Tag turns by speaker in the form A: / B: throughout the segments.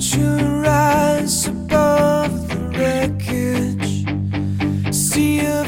A: You rise above the wreckage. See a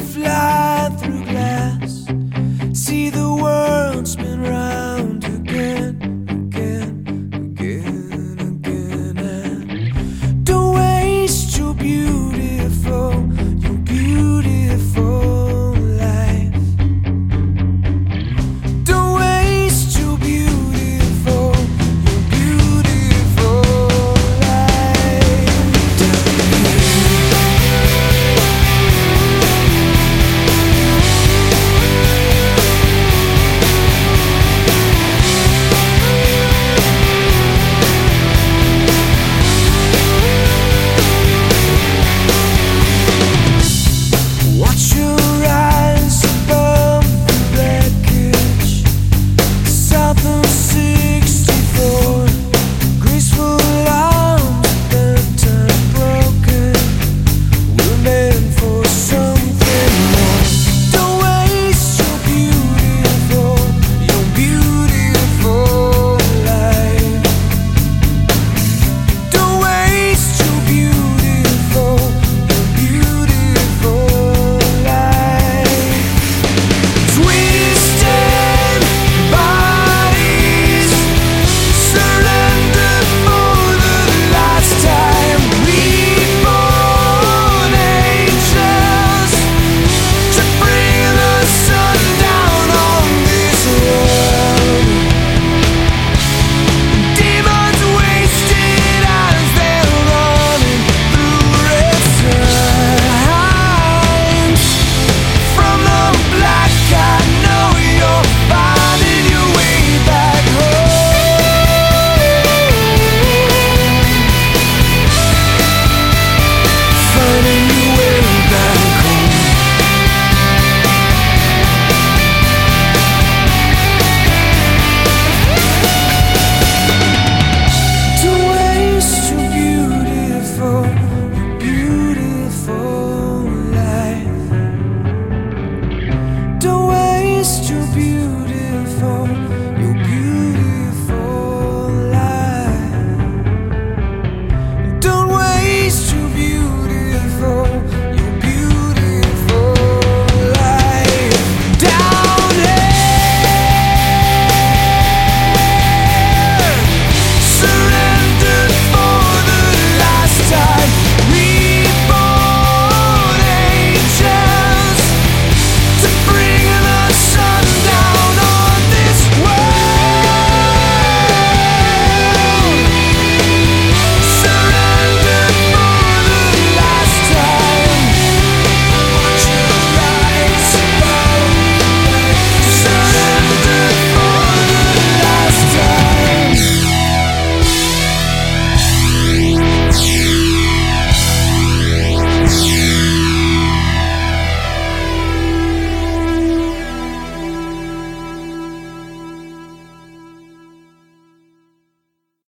A: beautiful.